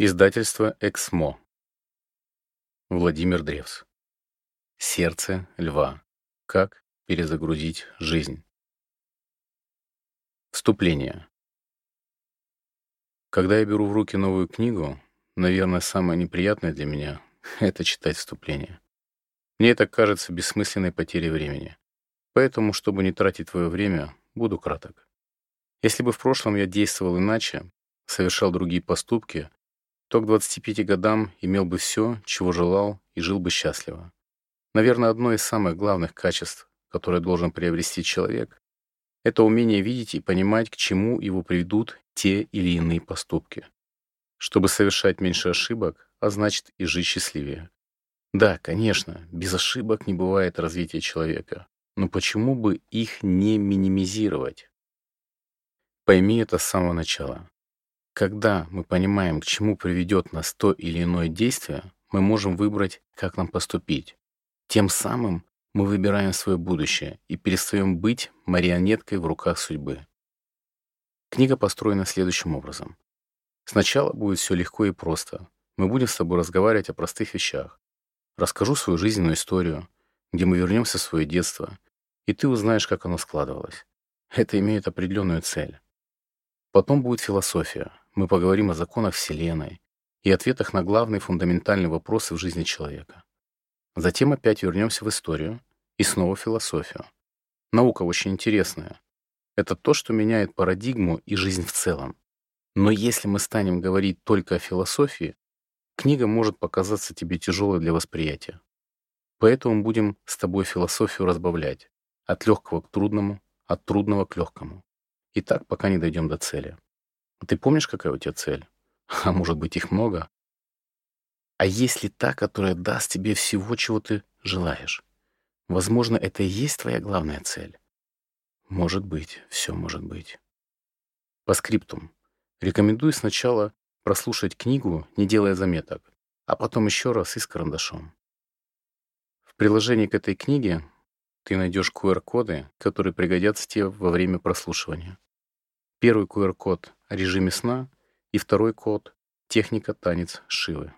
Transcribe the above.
Издательство «Эксмо». Владимир Древс. Сердце льва. Как перезагрузить жизнь. Вступление. Когда я беру в руки новую книгу, наверное, самое неприятное для меня — это читать вступление. Мне это кажется бессмысленной потерей времени. Поэтому, чтобы не тратить твое время, буду краток. Если бы в прошлом я действовал иначе, совершал другие поступки — то к 25 годам имел бы все, чего желал, и жил бы счастливо. Наверное, одно из самых главных качеств, которое должен приобрести человек, это умение видеть и понимать, к чему его приведут те или иные поступки. Чтобы совершать меньше ошибок, а значит и жить счастливее. Да, конечно, без ошибок не бывает развития человека, но почему бы их не минимизировать? Пойми это с самого начала. Когда мы понимаем, к чему приведет нас то или иное действие, мы можем выбрать, как нам поступить. Тем самым мы выбираем свое будущее и перестаем быть марионеткой в руках судьбы. Книга построена следующим образом. Сначала будет все легко и просто. Мы будем с тобой разговаривать о простых вещах. Расскажу свою жизненную историю, где мы вернемся в свое детство, и ты узнаешь, как оно складывалось. Это имеет определенную цель. Потом будет философия, мы поговорим о законах Вселенной и ответах на главные фундаментальные вопросы в жизни человека. Затем опять вернемся в историю и снова в философию. Наука очень интересная. Это то, что меняет парадигму и жизнь в целом. Но если мы станем говорить только о философии, книга может показаться тебе тяжелой для восприятия. Поэтому будем с тобой философию разбавлять. От легкого к трудному, от трудного к легкому. И так, пока не дойдем до цели. Ты помнишь, какая у тебя цель? А может быть, их много? А есть ли та, которая даст тебе всего, чего ты желаешь? Возможно, это и есть твоя главная цель. Может быть, все может быть. По скриптум. Рекомендую сначала прослушать книгу, не делая заметок, а потом еще раз и с карандашом. В приложении к этой книге ты найдешь QR-коды, которые пригодятся тебе во время прослушивания. Первый QR-код о режиме сна и второй код «Техника танец Шивы».